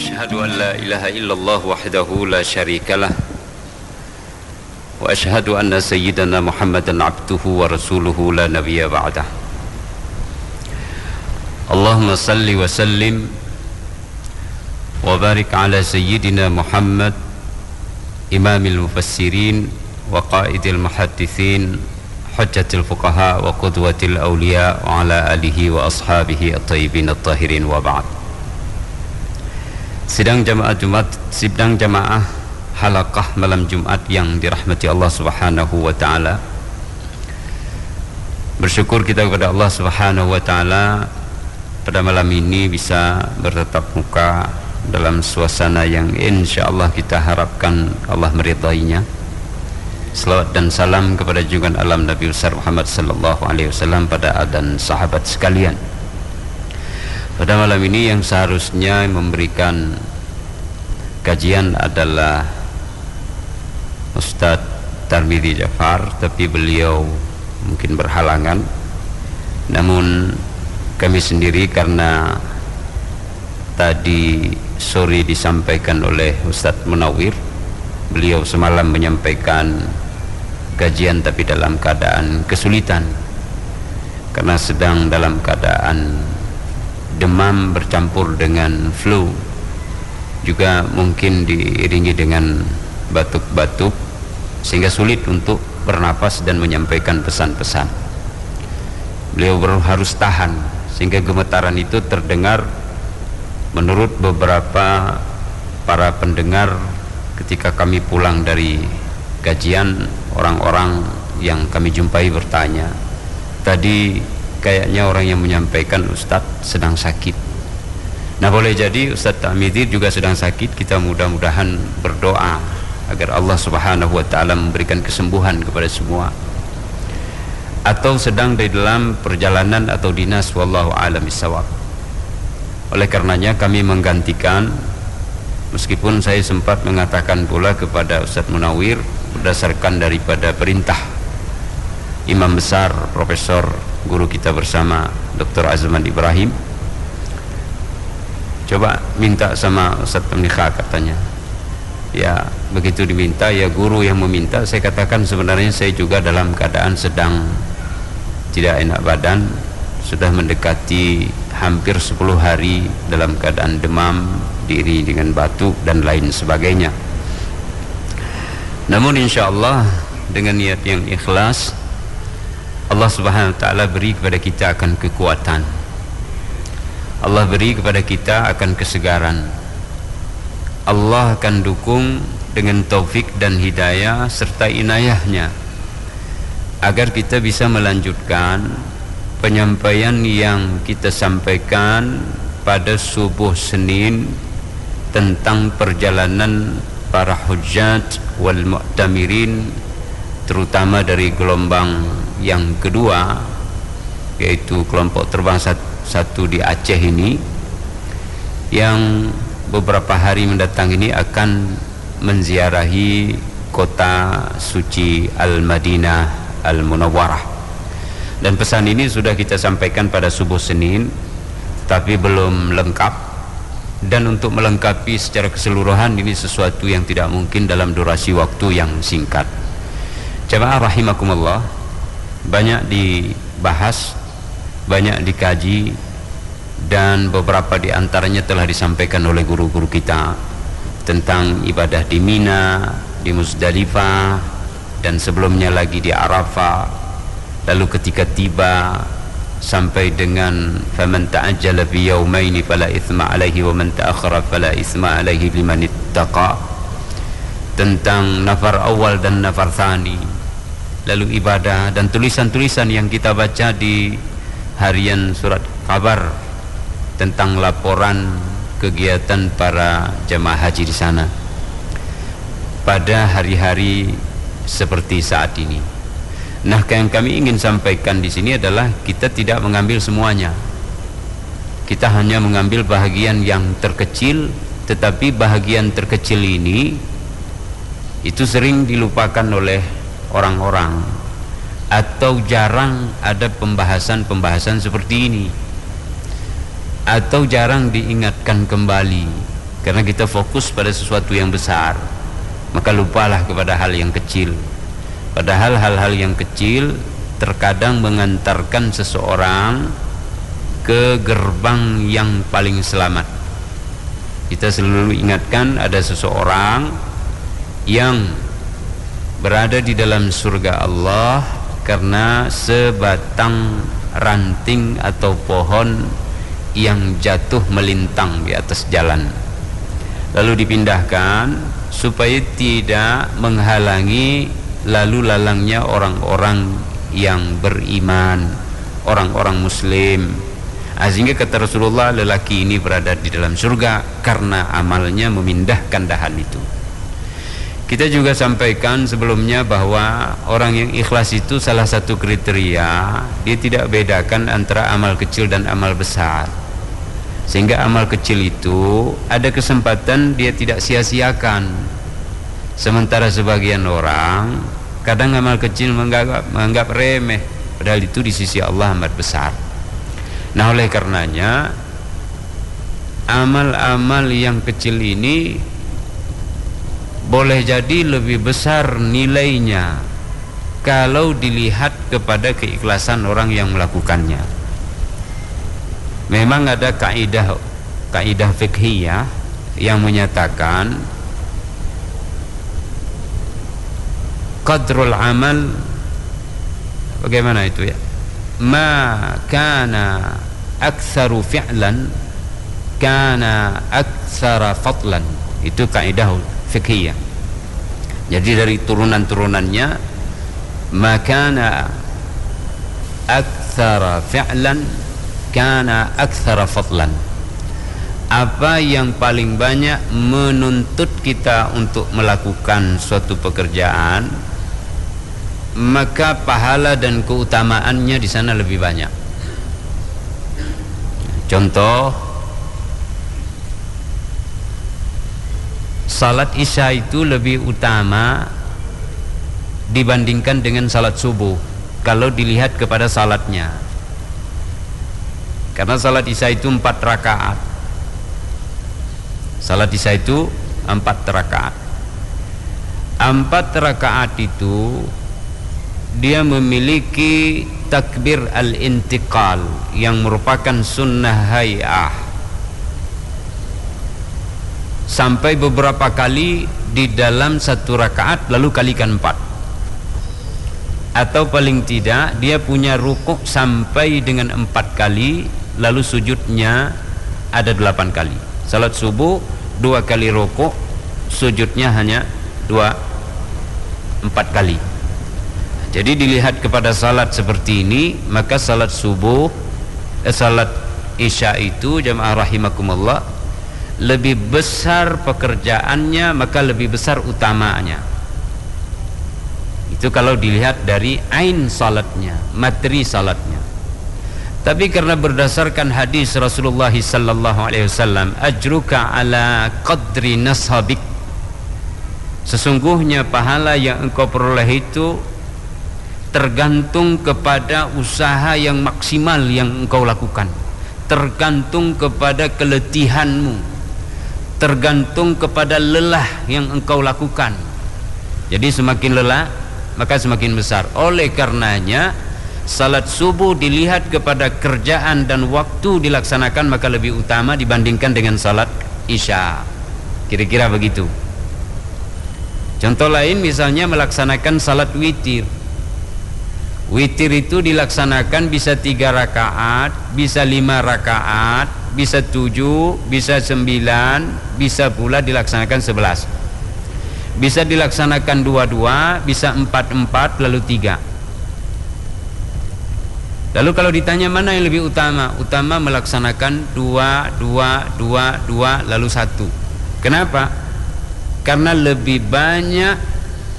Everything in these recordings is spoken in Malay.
أشهد أن لا إله إلا الله وحده لا شريك له وأشهد أن سيدنا محمدا عبده ورسوله لا نبي بعده. اللهم صل وسلم وبارك على سيدنا محمد إمام المفسرين وقائد المحدثين حجة الفقهاء وقدوة الأولياء وعلى آله وأصحابه الطيبين الطاهرين وبعد. Sidang jamaah Jumat, sidang jamaah halaqah malam Jumat yang dirahmati Allah Subhanahu wa taala. Bersyukur kita kepada Allah Subhanahu wa taala pada malam ini bisa bertatap muka dalam suasana yang insya-Allah kita harapkan Allah meridainya. Selawat dan salam kepada junjungan alam Nabi besar Muhammad sallallahu alaihi wasallam pada dan sahabat sekalian. Pada malam ini yang seharusnya memberikan kajian adalah Ustaz Tarmidhi Jafar tapi beliau mungkin berhalangan. Namun kami sendiri karena tadi sore disampaikan oleh Ustaz Munawir beliau semalam menyampaikan kajian tapi dalam keadaan kesulitan. Karena sedang dalam keadaan demam bercampur dengan flu. Juga mungkin diiringi dengan batuk-batuk sehingga sulit untuk bernapas dan menyampaikan pesan-pesan. Beliau harus tahan sehingga gemetaran itu terdengar. Menurut beberapa para pendengar ketika kami pulang dari kajian orang-orang yang kami jumpai bertanya tadi kayaknya orang yang menyampaikan Ustadz sedang sakit. Nah boleh jadi Ustadz Tamidir juga sedang sakit kita mudah-mudahan berdoa agar Allah subhanahu wa ta'ala memberikan kesembuhan kepada semua. Atau sedang di dalam perjalanan atau dinas wallahu alam bisawab oleh karenanya kami menggantikan meskipun saya sempat mengatakan pula kepada Ustadz Munawir berdasarkan daripada perintah Imam Besar Profesor guru kita bersama Dr. Azman Ibrahim. Coba minta sama Ustaz Pemnikah katanya. Ya begitu diminta ya guru yang meminta. Saya katakan sebenarnya saya juga dalam keadaan sedang tidak enak badan sudah mendekati hampir 10 hari dalam keadaan demam diri dengan batuk dan lain sebagainya. Namun insyaAllah dengan niat yang ikhlas Allah Subhanahu taala beri kepada kita akan kekuatan. Allah beri kepada kita akan kesegaran. Allah akan dukung dengan taufik dan hidayah serta inayahnya agar kita bisa melanjutkan penyampaian yang kita sampaikan pada subuh Senin tentang perjalanan para hujjaj wal mu'tamirin terutama dari gelombang yang kedua yaitu kelompok terbang satu di Aceh ini yang beberapa hari mendatang ini akan menziarahi kota suci Al-Madinah Al-Munawwarah. Dan pesan ini sudah kita sampaikan pada subuh Senin tapi belum lengkap. Dan untuk melengkapi secara keseluruhan ini sesuatu yang tidak mungkin dalam durasi waktu yang singkat. Jemaah rahimakumullah banyak dibahas, banyak dikaji dan beberapa di antaranya telah disampaikan oleh guru-guru kita tentang ibadah di Mina, di Muzdalifah dan sebelumnya lagi di Arafah. Lalu ketika tiba sampai dengan faman ta'ajjala fi yawmaini fala ithma alaihi wa man ta'akhkhara fala ithma alaihi liman ittaqa tentang nafar awal dan nafar thani lalu ibadah dan tulisan-tulisan yang kita baca di harian surat kabar tentang laporan kegiatan para jemaah haji di sana pada hari-hari seperti saat ini. Nah, yang kami ingin sampaikan di sini adalah kita tidak mengambil semuanya. Kita hanya mengambil bahagian yang terkecil, tetapi bahagian terkecil ini itu sering dilupakan oleh orang-orang. Atau jarang ada pembahasan-pembahasan seperti ini. Atau jarang diingatkan kembali. Karena kita fokus pada sesuatu yang besar. Maka lupalah kepada hal yang kecil. Padahal hal-hal yang kecil terkadang mengantarkan seseorang ke gerbang yang paling selamat. Kita selalu ingatkan ada seseorang yang berada di dalam surga Allah karena sebatang ranting atau pohon yang jatuh melintang di atas jalan. Lalu dipindahkan supaya tidak menghalangi lalu lalangnya orang-orang yang beriman orang-orang muslim. Ah, sehingga kata Rasulullah lelaki ini berada di dalam surga karena amalnya memindahkan dahan itu kita juga sampaikan sebelumnya bahwa orang yang ikhlas itu salah satu kriteria dia tidak bedakan antara amal kecil dan amal besar. Sehingga amal kecil itu ada kesempatan dia tidak sia-siakan. Sementara sebagian orang kadang amal kecil menganggap, menganggap remeh padahal itu di sisi Allah amat besar. Nah oleh karenanya amal-amal yang kecil ini boleh jadi lebih besar nilainya kalau dilihat kepada keikhlasan orang yang melakukannya. Memang ada kaidah kaidah fikhiyah yang menyatakan qadrul amal bagaimana itu ya? Ma kana aktsaru fi'lan kana aktsara fadlan. Itu kaidah fikhiyah jadi dari turunan-turunannya makana aktsara fi'lan kana aktsara fadlan. Apa yang paling banyak menuntut kita untuk melakukan suatu pekerjaan maka pahala dan keutamaannya di sana lebih banyak. Contoh salat isya itu lebih utama dibandingkan dengan salat subuh kalau dilihat kepada salatnya. Karena salat isya itu empat rakaat. Salat isya itu empat rakaat. Empat rakaat itu dia memiliki takbir al-intiqal yang merupakan sunnah hayah sampai beberapa kali di dalam satu rakaat lalu kalikan empat. Atau paling tidak dia punya rukuk sampai dengan empat kali lalu sujudnya ada delapan kali. Salat subuh dua kali rukuk sujudnya hanya dua empat kali. Jadi dilihat kepada salat seperti ini maka salat subuh eh, salat isya itu jamaah rahimakumullah lebih besar pekerjaannya maka lebih besar utamanya. Itu kalau dilihat dari ain salatnya materi salatnya. Tapi karena berdasarkan hadis Rasulullah sallallahu alaihi wasallam ajruka ala qadri nasabik. Sesungguhnya pahala yang engkau peroleh itu tergantung kepada usaha yang maksimal yang engkau lakukan. Tergantung kepada keletihanmu tergantung kepada lelah yang engkau lakukan. Jadi semakin lelah maka semakin besar. Oleh karenanya salat subuh dilihat kepada kerjaan dan waktu dilaksanakan maka lebih utama dibandingkan dengan salat isya. Kira-kira begitu. Contoh lain misalnya melaksanakan salat witir. Witir itu dilaksanakan bisa tiga rakaat bisa lima rakaat bisa tujuh, bisa sembilan, bisa pula dilaksanakan sebelas. Bisa dilaksanakan dua-dua, bisa empat-empat, lalu tiga. Lalu kalau ditanya mana yang lebih utama? Utama melaksanakan dua, dua, dua, dua, lalu satu. Kenapa? Karena lebih banyak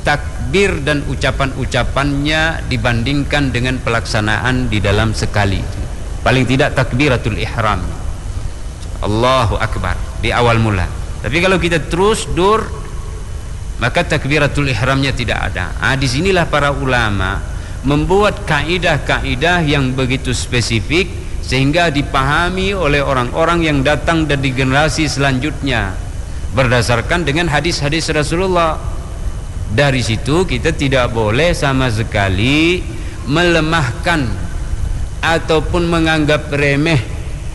takbir dan ucapan-ucapannya dibandingkan dengan pelaksanaan di dalam sekali. Paling tidak takbiratul ihram. Allahu Akbar. Di awal mula. Tapi kalau kita terus dur maka takbiratul ihramnya tidak ada. Ah di sinilah para ulama membuat kaidah-kaidah yang begitu spesifik sehingga dipahami oleh orang-orang yang datang dari generasi selanjutnya berdasarkan dengan hadis-hadis Rasulullah. Dari situ kita tidak boleh sama sekali melemahkan ataupun menganggap remeh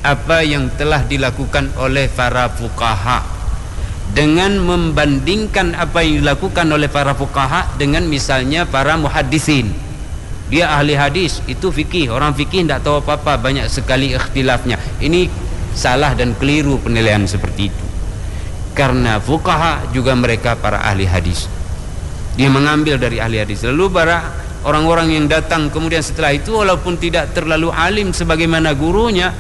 apa yang telah dilakukan oleh para fukaha dengan membandingkan apa yang dilakukan oleh para fukaha dengan misalnya para muhadisin dia ahli hadis itu fikih. Orang fikih tidak tahu apa-apa banyak sekali ikhtilafnya. Ini salah dan keliru penilaian seperti itu. Karena fukaha juga mereka para ahli hadis. Dia mengambil dari ahli hadis. Lalu para orang-orang yang datang kemudian setelah itu walaupun tidak terlalu alim sebagaimana gurunya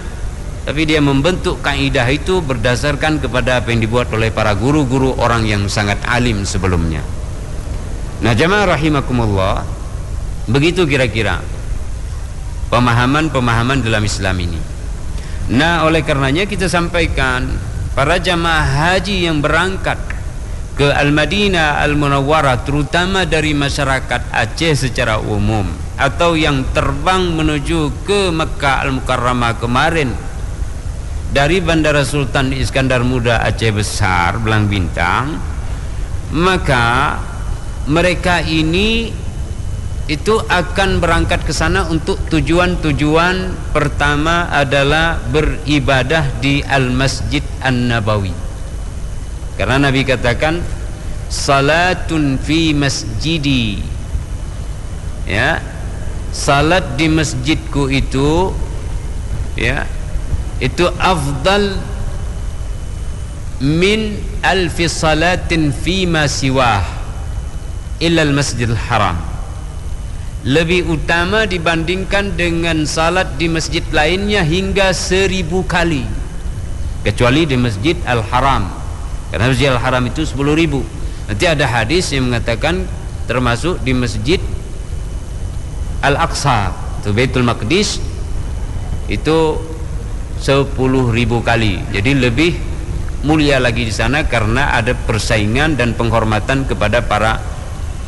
tapi dia membentuk kaidah itu berdasarkan kepada apa yang dibuat oleh para guru-guru orang yang sangat alim sebelumnya. Nah jamaah rahimakumullah begitu kira-kira pemahaman-pemahaman dalam Islam ini. Nah oleh karenanya kita sampaikan para jamaah haji yang berangkat ke Al-Madinah Al-Munawwarah terutama dari masyarakat Aceh secara umum atau yang terbang menuju ke Mekah Al-Mukarramah kemarin dari Bandara Sultan Iskandar Muda Aceh Besar Belang Bintang maka mereka ini itu akan berangkat ke sana untuk tujuan-tujuan pertama adalah beribadah di Al-Masjid An-Nabawi. Karena Nabi katakan salatun fi masjidi. Ya salat di masjidku itu ya itu afdal min alfi salatin fi ma siwah illa al masjidil haram. Lebih utama dibandingkan dengan salat di masjid lainnya hingga seribu kali. Kecuali di masjid al haram. Kerana masjid al haram itu sepuluh ribu. Nanti ada hadis yang mengatakan termasuk di masjid al aqsa itu baitul maqdis itu ribu kali. Jadi lebih mulia lagi di sana karena ada persaingan dan penghormatan kepada para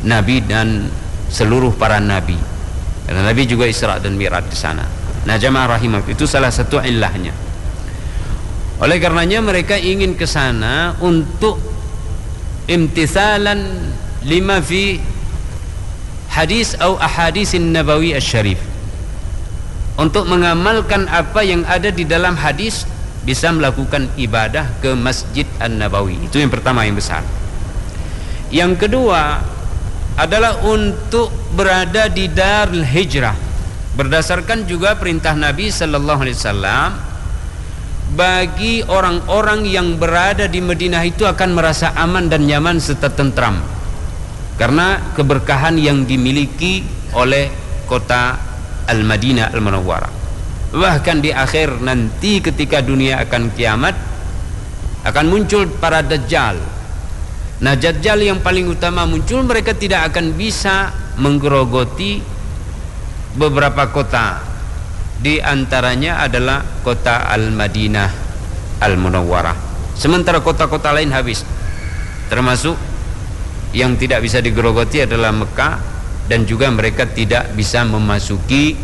nabi dan seluruh para nabi. Karena nabi juga isra dan mi'raj di sana. Nah jamaah rahimah itu salah satu ilahnya. Oleh karenanya mereka ingin ke sana untuk imtithalan lima fi hadis atau ahadisin nabawi asy-syarif untuk mengamalkan apa yang ada di dalam hadis bisa melakukan ibadah ke Masjid An-Nabawi. Itu yang pertama yang besar. Yang kedua adalah untuk berada di Darul Hijrah. Berdasarkan juga perintah Nabi sallallahu alaihi wasallam bagi orang-orang yang berada di Madinah itu akan merasa aman dan nyaman serta tentram karena keberkahan yang dimiliki oleh kota Al-Madinah Al-Munawwarah. Bahkan di akhir nanti ketika dunia akan kiamat akan muncul para dajjal. Nah, dajjal yang paling utama muncul mereka tidak akan bisa menggerogoti beberapa kota. Di antaranya adalah kota Al-Madinah Al-Munawwarah. Sementara kota-kota lain habis. Termasuk yang tidak bisa digerogoti adalah Mekah dan juga mereka tidak bisa memasuki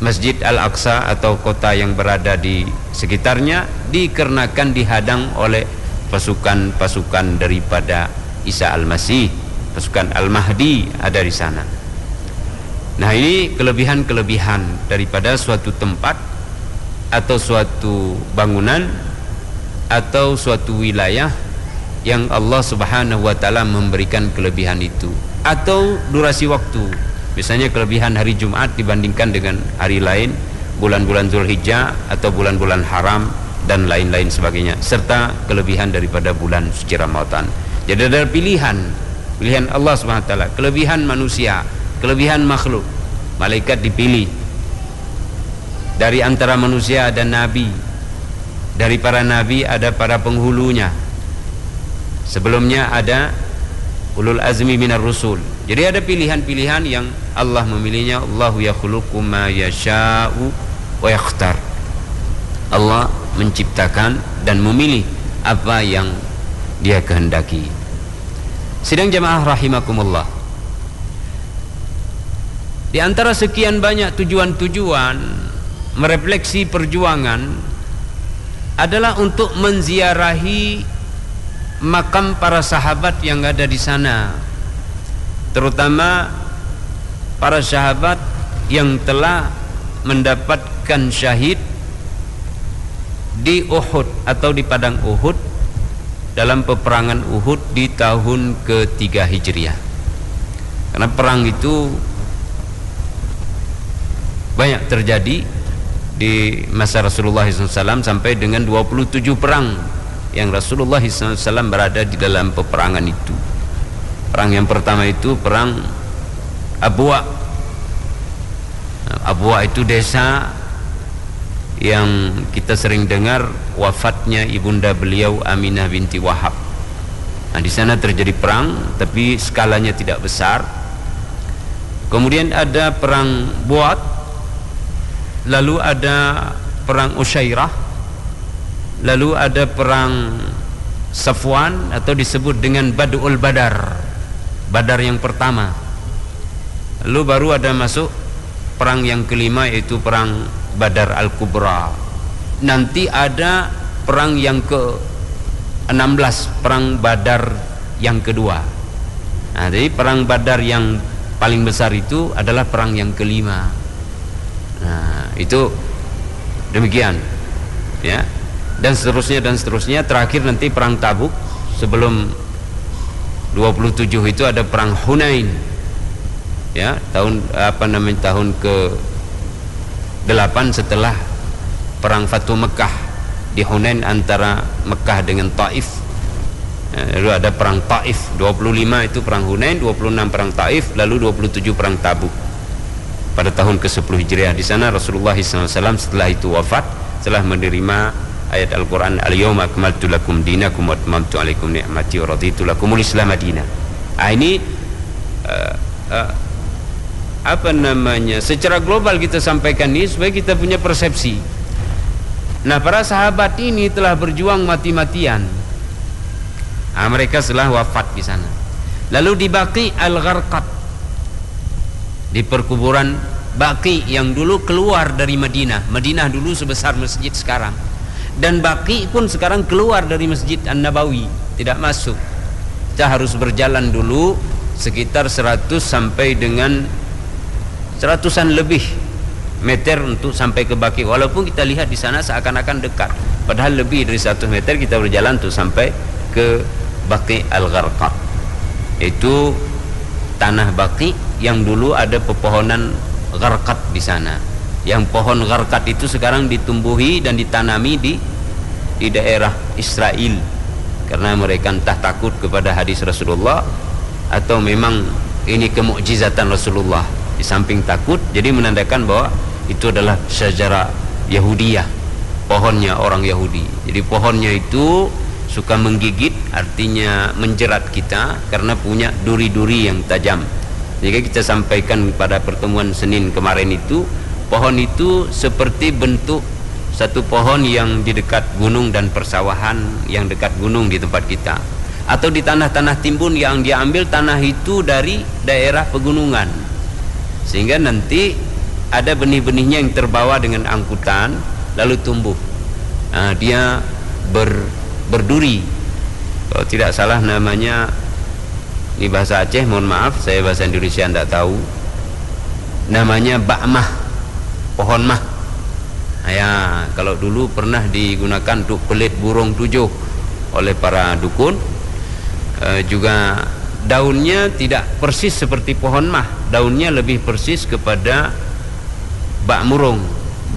Masjid Al-Aqsa atau kota yang berada di sekitarnya dikarenakan dihadang oleh pasukan-pasukan daripada Isa Al-Masih pasukan Al-Mahdi ada di sana. Nah ini kelebihan-kelebihan daripada suatu tempat atau suatu bangunan atau suatu wilayah yang Allah Subhanahu wa taala memberikan kelebihan itu atau durasi waktu. Misalnya kelebihan hari Jumat dibandingkan dengan hari lain bulan-bulan Zulhijjah atau bulan-bulan haram dan lain-lain sebagainya serta kelebihan daripada bulan suci Ramadan. Jadi ada pilihan pilihan Allah SWT kelebihan manusia kelebihan makhluk malaikat dipilih. Dari antara manusia ada nabi dari para nabi ada para penghulunya. Sebelumnya ada ulul azmi minar rusul. Jadi ada pilihan-pilihan yang Allah memilihnya. Allahu yakhluqu ma yasha'u wa yakhtar. Allah menciptakan dan memilih apa yang dia kehendaki. Sidang jemaah rahimakumullah. Di antara sekian banyak tujuan-tujuan merefleksi perjuangan adalah untuk menziarahi makam para sahabat yang ada di sana terutama para sahabat yang telah mendapatkan syahid di Uhud atau di padang Uhud dalam peperangan Uhud di tahun ketiga Hijriah. Karena perang itu banyak terjadi di masa Rasulullah SAW sampai dengan 27 perang yang Rasulullah SAW berada di dalam peperangan itu. Perang yang pertama itu perang Abuwa. Abuwa itu desa yang kita sering dengar wafatnya ibunda beliau Aminah binti Wahab. Nah, di sana terjadi perang tapi skalanya tidak besar. Kemudian ada perang Buat. Lalu ada perang Usyairah. Lalu ada perang Safwan atau disebut dengan Badul Badar. Badar yang pertama. Lalu baru ada masuk perang yang kelima yaitu perang Badar Al-Kubra nanti ada perang yang ke 16 perang Badar yang kedua nah, jadi perang Badar yang paling besar itu adalah perang yang kelima nah itu demikian ya dan seterusnya dan seterusnya. Terakhir nanti perang Tabuk. Sebelum 27 itu ada perang Hunain. Ya tahun apa namanya tahun ke delapan setelah perang Fatu Mekah di Hunain antara Mekah dengan Taif. Eh, lalu ada perang Taif. 25 itu perang Hunain 26 perang Taif lalu 27 perang Tabuk. Pada tahun ke-10 Hijriah di sana Rasulullah SAW setelah itu wafat setelah menerima ayat Al-Quran Al-Yawma akmaltu lakum dinakum wa atmamtu alaikum ni'mati wa raditu lakumul islam madinah ah, ini uh, uh, apa namanya secara global kita sampaikan ini supaya kita punya persepsi. Nah para sahabat ini telah berjuang mati-matian. Nah, mereka telah wafat di sana. Lalu di Baqi Al-Gharqat di perkuburan Baqi yang dulu keluar dari Madinah. Madinah dulu sebesar masjid sekarang dan Baqi pun sekarang keluar dari masjid An-Nabawi tidak masuk. Kita harus berjalan dulu sekitar 100 sampai dengan seratusan lebih meter untuk sampai ke Baki walaupun kita lihat di sana seakan-akan dekat padahal lebih dari 100 meter kita berjalan untuk sampai ke Baki Al-Gharqat itu tanah Baki yang dulu ada pepohonan Gharqat di sana yang pohon Gharqat itu sekarang ditumbuhi dan ditanami di di daerah Israel. Karena mereka entah takut kepada hadis Rasulullah atau memang ini kemukjizatan Rasulullah. Di samping takut jadi menandakan bahwa itu adalah sejarah Yahudiyah. Pohonnya orang Yahudi. Jadi pohonnya itu suka menggigit artinya menjerat kita karena punya duri-duri yang tajam. Jika kita sampaikan pada pertemuan Senin kemarin itu pohon itu seperti bentuk satu pohon yang di dekat gunung dan persawahan yang dekat gunung di tempat kita. Atau di tanah-tanah timbun yang diambil tanah itu dari daerah pegunungan. Sehingga nanti ada benih-benihnya yang terbawa dengan angkutan lalu tumbuh. Nah, dia ber, berduri. Kalau tidak salah namanya ini bahasa Aceh mohon maaf saya bahasa Indonesia tidak tahu. Namanya ba'mah pohon mah. Ya kalau dulu pernah digunakan untuk pelit burung tujuh oleh para dukun e, juga daunnya tidak persis seperti pohon mah. Daunnya lebih persis kepada bak murung.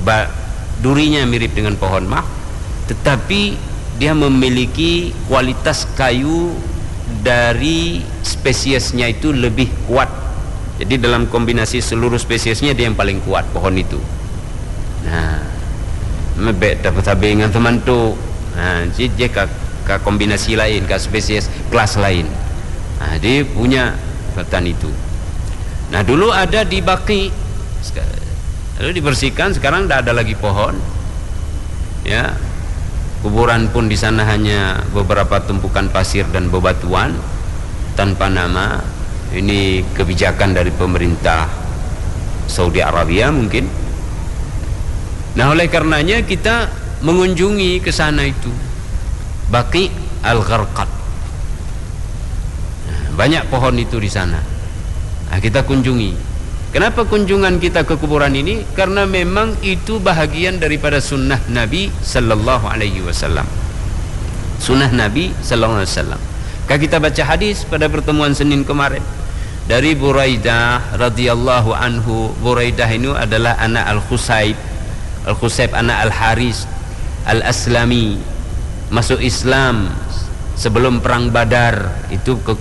Bak durinya mirip dengan pohon mah tetapi dia memiliki kualitas kayu dari spesiesnya itu lebih kuat jadi dalam kombinasi seluruh spesiesnya dia yang paling kuat pohon itu nah mebek dapat habis dengan teman tu nah jadi ke, ke kombinasi lain ke spesies kelas lain Nah, dia punya hutan itu. Nah, dulu ada di Baki. Lalu dibersihkan, sekarang tidak ada lagi pohon. Ya. Kuburan pun di sana hanya beberapa tumpukan pasir dan bebatuan tanpa nama. Ini kebijakan dari pemerintah Saudi Arabia mungkin. Nah, oleh karenanya kita mengunjungi ke sana itu. Baki Al-Gharqat banyak pohon itu di sana. Nah, kita kunjungi. Kenapa kunjungan kita ke kuburan ini? Karena memang itu bahagian daripada sunnah Nabi sallallahu alaihi wasallam. Sunnah Nabi sallallahu alaihi wasallam kalau kita baca hadis pada pertemuan Senin kemarin? Dari Buraidah radhiyallahu anhu Buraidah ini adalah anak Al-Khusayb Al-Khusayb anak Al-Haris Al-Aslami. Masuk Islam sebelum perang Badar. Itu ke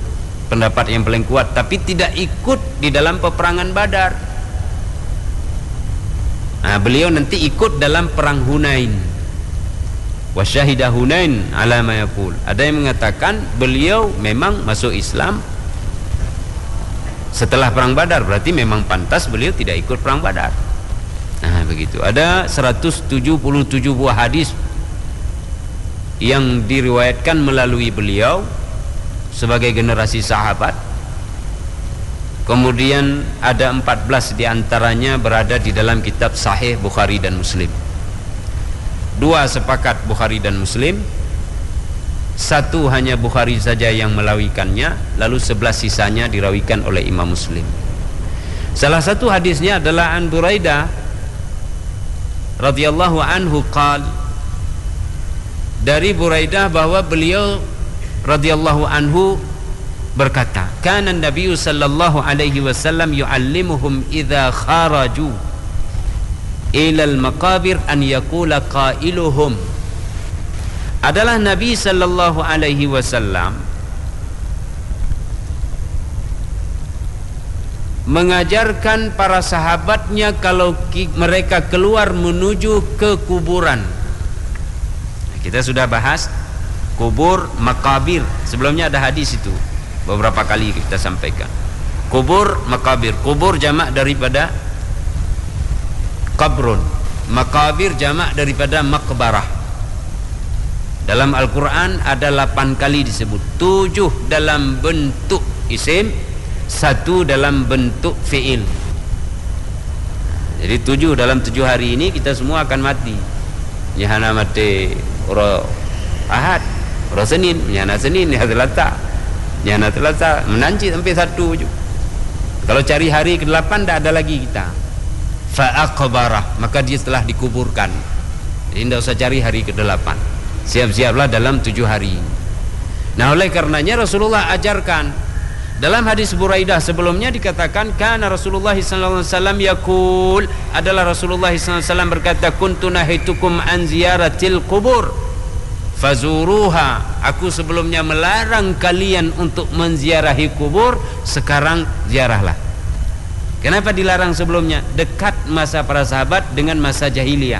pendapat yang paling kuat. Tapi tidak ikut di dalam peperangan Badar. Nah, beliau nanti ikut dalam perang Hunain. Wasyahidah Hunain ala ma yaqul. Ada yang mengatakan beliau memang masuk Islam setelah perang Badar berarti memang pantas beliau tidak ikut perang Badar. Nah, begitu. Ada 177 buah hadis yang diriwayatkan melalui beliau sebagai generasi sahabat kemudian ada 14 diantaranya berada di dalam kitab sahih Bukhari dan Muslim dua sepakat Bukhari dan Muslim. Satu hanya Bukhari saja yang melawikannya lalu sebelas sisanya dirawikan oleh Imam Muslim. Salah satu hadisnya adalah An Buraidah radhiyallahu anhu qala dari Buraidah bahwa beliau radhiyallahu anhu berkata kana nabi sallallahu alaihi wasallam yuallimuhum idza kharaju ila al maqabir an yaqula qailuhum. Adalah nabi sallallahu alaihi wasallam mengajarkan para sahabatnya kalau mereka keluar menuju ke kuburan. Kita sudah bahas kubur makabir sebelumnya ada hadis itu beberapa kali kita sampaikan. Kubur makabir kubur jamak daripada kabrun makabir jamak daripada makbarah. Dalam Al-Quran ada 8 kali disebut. 7 dalam bentuk isim satu dalam bentuk fi'il. Jadi 7 dalam 7 hari ini kita semua akan mati. Jahana mati Ura Ahad Ura Senin Nyana Senin Nyana Selata Nyana Selata Menanci sampai satu Kalau cari hari ke-8 Tak ada lagi kita Fa'aqbarah. Maka dia telah dikuburkan. Jadi tidak usah cari hari ke-8 Siap-siaplah dalam tujuh hari. Nah oleh karenanya Rasulullah ajarkan. Dalam hadis Buraidah sebelumnya dikatakan kana Rasulullah wasallam yaqul. Adalah Rasulullah wasallam berkata kuntu nahitukum an ziyaratil qubur. Fazuruha. Aku sebelumnya melarang kalian untuk menziarahi kubur. Sekarang ziarahlah kenapa dilarang sebelumnya? Dekat masa para sahabat dengan masa jahiliyah.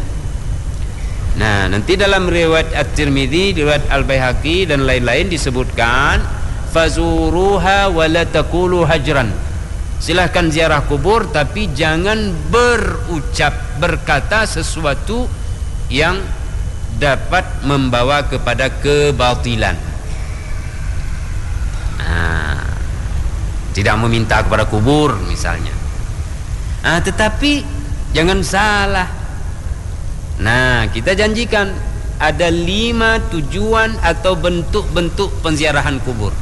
Nah nanti dalam riwayat At-Tirmizi riwayat Al-Baihaqi dan lain-lain disebutkan fazuruha wa la taqulu hajran. Silahkan ziarah kubur tapi jangan berucap berkata sesuatu yang dapat membawa kepada kebatilan. Nah, tidak meminta kepada kubur misalnya nah, tetapi jangan salah. Nah kita janjikan ada lima tujuan atau bentuk-bentuk penziarahan kubur.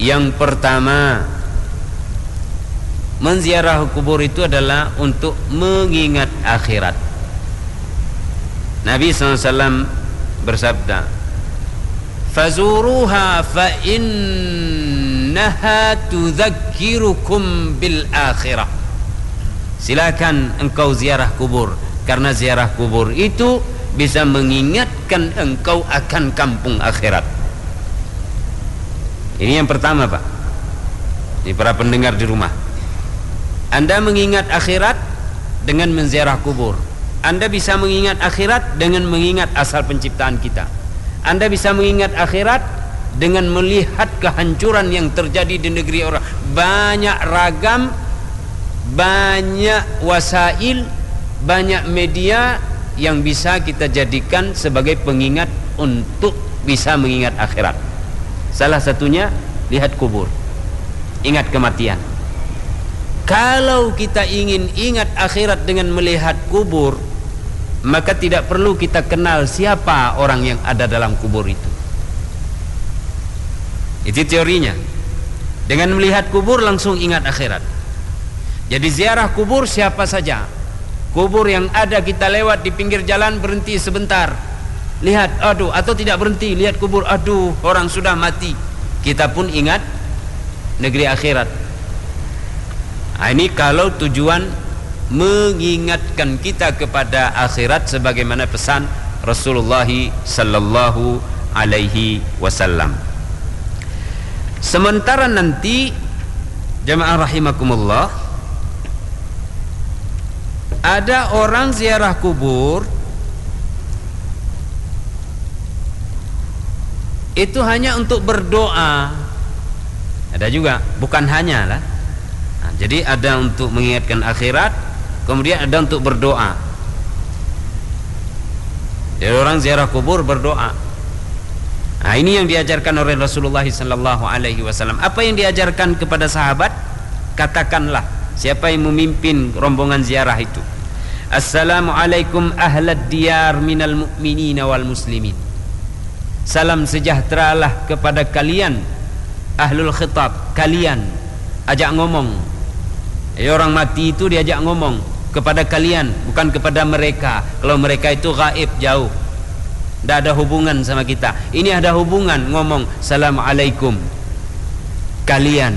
Yang pertama menziarah kubur itu adalah untuk mengingat akhirat. Nabi SAW bersabda fazuruha fa innaha tudzakirukum bil akhirah silakan engkau ziarah kubur. Karena ziarah kubur itu bisa mengingatkan engkau akan kampung akhirat. Ini yang pertama Pak. Ini para pendengar di rumah. Anda mengingat akhirat Dengan menziarah kubur. Anda bisa mengingat akhirat Dengan mengingat asal penciptaan kita. Anda bisa mengingat akhirat Dengan melihat kehancuran yang terjadi di negeri orang. Banyak ragam Banyak wasail Banyak media Yang bisa kita jadikan sebagai pengingat Untuk bisa mengingat akhirat Salah satunya lihat kubur. Ingat kematian. Kalau kita ingin ingat akhirat dengan melihat kubur, maka tidak perlu kita kenal siapa orang yang ada dalam kubur itu. Itu teorinya. dengan melihat kubur langsung ingat akhirat jadi ziarah kubur siapa saja. Kubur yang ada kita lewat di pinggir jalan berhenti sebentar. Lihat aduh atau tidak berhenti lihat kubur aduh orang sudah mati. Kita pun ingat negeri akhirat. Nah, ini kalau tujuan mengingatkan kita kepada akhirat sebagaimana pesan Rasulullah sallallahu alaihi wasallam. Sementara nanti jemaah rahimakumullah ada orang ziarah kubur itu hanya untuk berdoa. Ada juga, bukan hanya lah. Nah, jadi ada untuk mengingatkan akhirat, kemudian ada untuk berdoa. Jadi orang ziarah kubur berdoa. Nah, ini yang diajarkan oleh Rasulullah wasallam. Apa yang diajarkan kepada sahabat? Katakanlah siapa yang memimpin rombongan ziarah itu. Assalamualaikum ahlad diyar minal mu'minin wal muslimin. Salam sejahteralah kepada kalian ahlul khitab, kalian. Ajak ngomong. Ya, orang mati itu diajak ngomong kepada kalian bukan kepada mereka. Kalau mereka itu gaib jauh. Tidak ada hubungan sama kita. Ini ada hubungan ngomong Assalamualaikum. Kalian.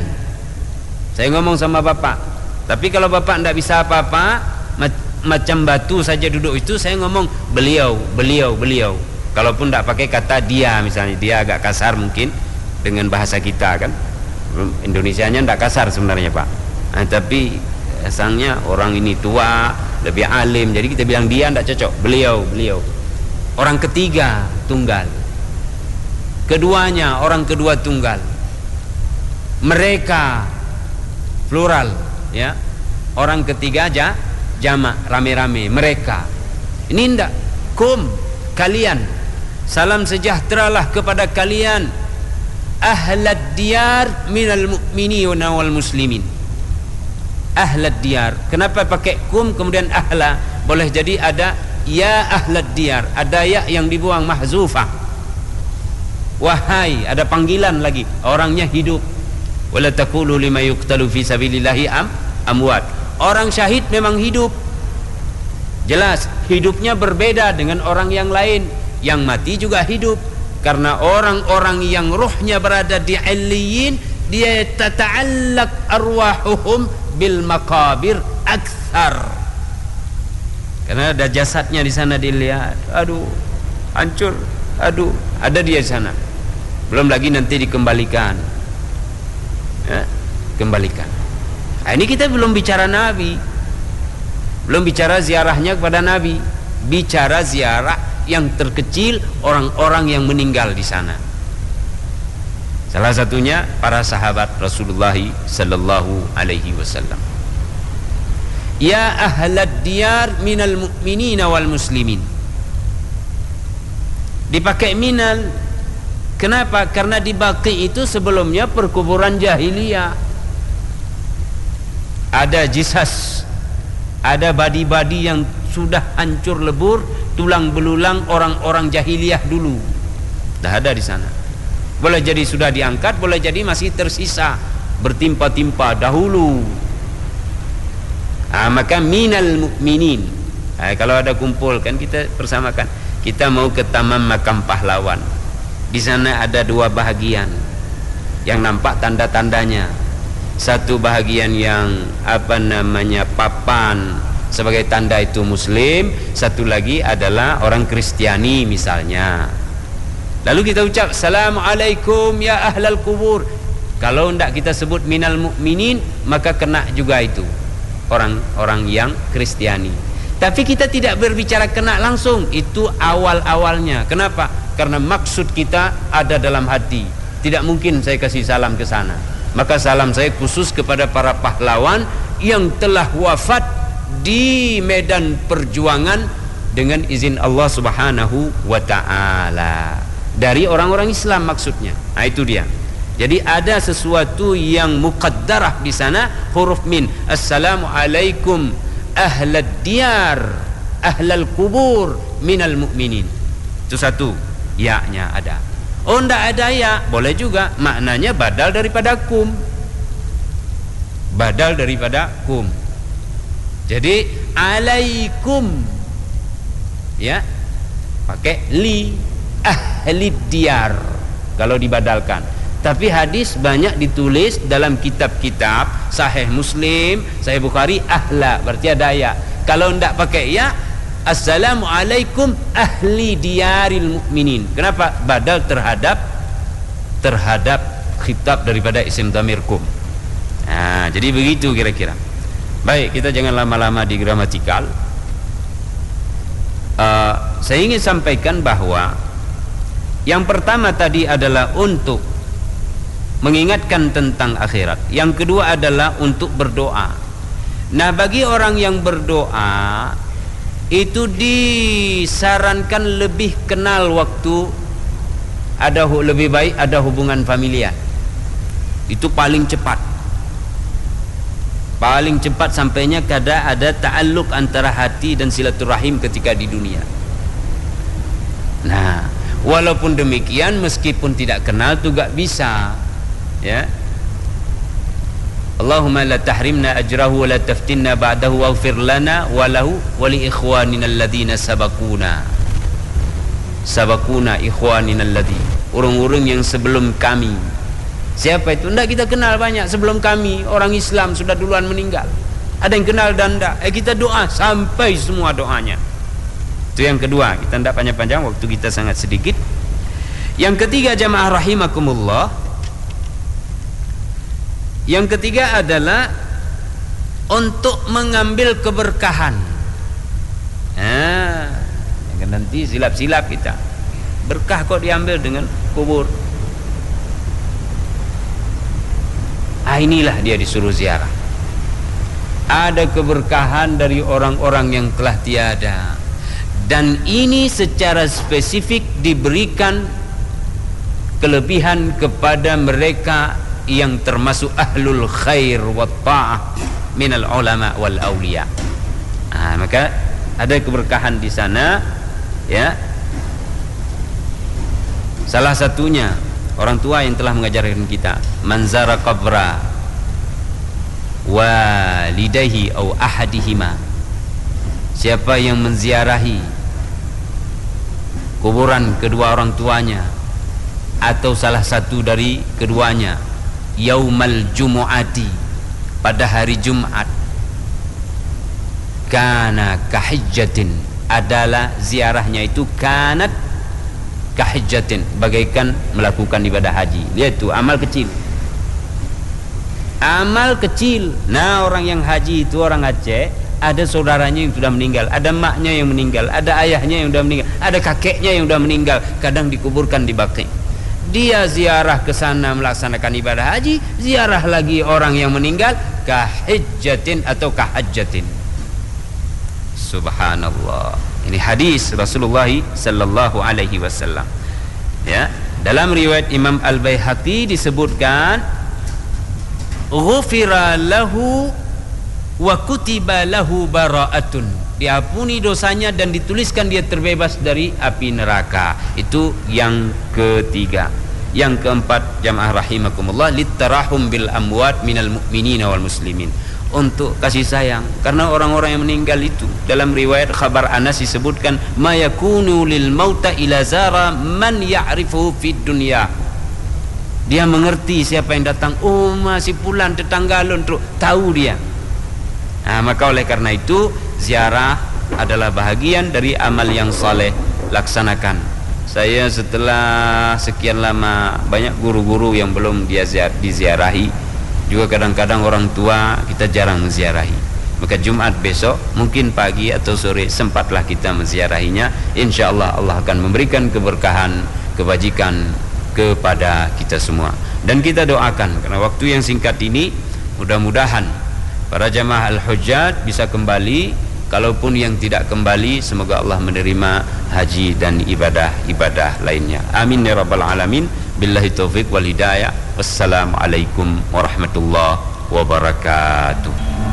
Saya ngomong sama bapak tapi kalau bapak tidak bisa apa-apa macam batu saja duduk itu saya ngomong beliau beliau beliau. Kalaupun tidak pakai kata dia misalnya dia agak kasar mungkin dengan bahasa kita kan? Indonesia nya tidak kasar sebenarnya pak. Nah, tapi asalnya orang ini tua lebih alim jadi kita bilang dia tidak cocok. Beliau beliau. Orang ketiga tunggal. Keduanya orang kedua tunggal. Mereka plural ya. Orang ketiga aja jamak rame-rame. Mereka. Ini ndak? Kum kalian. Salam sejahteralah kepada kalian. Ahlad diyar minal mu'minin wal muslimin. Ahlad diyar. Kenapa pakai kum kemudian ahla? Boleh jadi ada ya ahlad diyar. Ada ya yang dibuang mahzufah. Wahai ada panggilan lagi. Orangnya hidup. Wala taqulu lima yuqtalu fi sabilillahi am amwat. Orang syahid memang hidup. Jelas hidupnya berbeda dengan orang yang lain. Yang mati juga hidup. Karena orang-orang yang ruhnya berada di alliyin dia tata'allaq arwahuhum bil makabir aksar. Karena ada jasadnya di sana dilihat. Aduh hancur. Aduh ada dia di sana. Belum lagi nanti dikembalikan. Ya, kembalikan nah, ini kita belum bicara nabi belum bicara ziarahnya kepada nabi bicara ziarah yang terkecil orang-orang yang meninggal di sana Salah satunya para sahabat Rasulullah sallallahu alaihi wasallam. Ya ahlad diyar minal mu'minin wal muslimin. Dipakai minal Kenapa? Karena di Baqi itu sebelumnya perkuburan jahiliyah. Ada jisas, ada badi-badi yang sudah hancur lebur, tulang belulang orang-orang jahiliyah dulu. Dah ada di sana. Boleh jadi sudah diangkat boleh jadi masih tersisa. Bertimpa-timpa dahulu. Ha, maka minal mu'minin. Ha, kalau ada kumpul kan kita persamakan kita mau ke taman makam pahlawan. Di sana ada dua bahagian. Yang nampak tanda-tandanya satu bahagian yang apa namanya papan sebagai tanda itu muslim. Satu lagi adalah orang kristiani misalnya. Lalu kita ucap Assalamualaikum ya ahlal kubur. Kalau tidak kita sebut minal mu'minin Maka kena juga itu. Orang-orang yang kristiani. Tapi kita tidak berbicara kena langsung. Itu awal-awalnya. Kenapa? Karena maksud kita ada dalam hati. Tidak mungkin saya kasih salam ke sana Maka salam saya khusus kepada para pahlawan Yang telah wafat di medan perjuangan Dengan izin Allah subhanahu wa ta'ala dari orang-orang Islam maksudnya. Nah, itu dia. Jadi ada sesuatu yang muqaddarah di sana huruf min. Assalamualaikum ahlad diyar ahlal kubur minal mu'minin. Itu satu. Ya-nya ada. Oh, tidak ada ya. Boleh juga. Maknanya badal daripada kum. badal daripada kum. Jadi alaikum. Ya. Pakai li. Ahli diyar. Kalau dibadalkan. Tapi hadis banyak ditulis dalam kitab-kitab sahih muslim sahih bukhari ahla. Berarti ada ya. Kalau tidak pakai ya assalamualaikum ahli diyaril mukminin kenapa? Badal terhadap terhadap khitab daripada isim damirkum nah, jadi begitu kira-kira. Baik kita jangan lama-lama di gramatikal. Uh, saya ingin sampaikan bahawa yang pertama tadi adalah untuk mengingatkan tentang akhirat. Yang kedua adalah untuk berdoa. Nah bagi orang yang berdoa itu disarankan lebih kenal waktu ada lebih baik ada hubungan familia itu paling cepat. Paling cepat sampainya kada ada ta'alluq antara hati dan silaturahim ketika di dunia. Nah walaupun demikian meskipun tidak kenal juga bisa ya Allahumma la tahrimna ajrahu wa la taftinna ba'dahu waghfir lana wa lahu wa li ikhwanina alladhina sabaquna. Sabaquna ikhwanina alladhi. Urung-urung yang sebelum kami. Siapa itu? Tidak kita kenal banyak sebelum kami. Orang Islam sudah duluan meninggal. Ada yang kenal dan tidak eh, kita doa sampai semua doanya. Itu yang kedua. Kita tidak panjang-panjang. Waktu kita sangat sedikit. Yang ketiga jamaah rahimakumullah yang ketiga adalah untuk mengambil keberkahan. Nah, nanti silap-silap kita. Berkah kok diambil dengan kubur. Ah inilah dia disuruh ziarah. Ada keberkahan dari orang-orang yang telah tiada. Dan ini secara spesifik diberikan kelebihan kepada mereka yang termasuk ahlul khair wa ta'ah minal ulama wal awliya. Ha, maka ada keberkahan di sana ya. Salah satunya orang tua yang telah mengajarkan kita manzara qabra walidayhi au ahadihima. Siapa yang menziarahi kuburan kedua orang tuanya atau salah satu dari keduanya yaumal jumu'ati pada hari Jumat. Kana kahijjatin adalah ziarahnya itu kanat kahijjatin bagaikan melakukan ibadah haji. Lihat tu amal kecil. Amal kecil. Nah orang yang haji itu orang Aceh ada saudaranya yang sudah meninggal ada maknya yang meninggal ada ayahnya yang sudah meninggal ada kakeknya yang sudah meninggal kadang dikuburkan di baki dia ziarah ke sana melaksanakan ibadah haji ziarah lagi orang yang meninggal kahijjatin atau kahajjatin. Subhanallah. Ini hadis Rasulullah sallallahu alaihi wasallam. Ya dalam riwayat Imam Al-Baihaqi disebutkan ghufira lahu wa kutiba lahu bara'atun. Diampuni dosanya dan dituliskan dia terbebas dari api neraka. Itu yang ketiga yang keempat jamaah rahimakumullah litarahum bil amwat minal mu'minina wal muslimin. Untuk kasih sayang karena orang-orang yang meninggal itu dalam riwayat khabar Anas disebutkan ma yakunu lil mauta ila zara man ya'rifu fid dunya. Dia mengerti siapa yang datang. Oh masih pulang tetangga lon tahu dia. Nah, maka oleh karena itu ziarah adalah bahagian dari amal yang saleh. Laksanakan saya setelah sekian lama banyak guru-guru yang belum dia diziarahi juga kadang-kadang orang tua kita jarang menziarahi maka Jumat besok mungkin pagi atau sore sempatlah kita menziarahinya. Insyaallah Allah akan memberikan keberkahan kebajikan kepada kita semua. Dan kita doakan karena waktu yang singkat ini mudah-mudahan para jamaah al-hujjat bisa kembali kalaupun yang tidak kembali semoga Allah menerima haji dan ibadah-ibadah lainnya. Amin ya rabbal alamin. Billahi taufik wal hidayah. Wassalamualaikum warahmatullahi wabarakatuh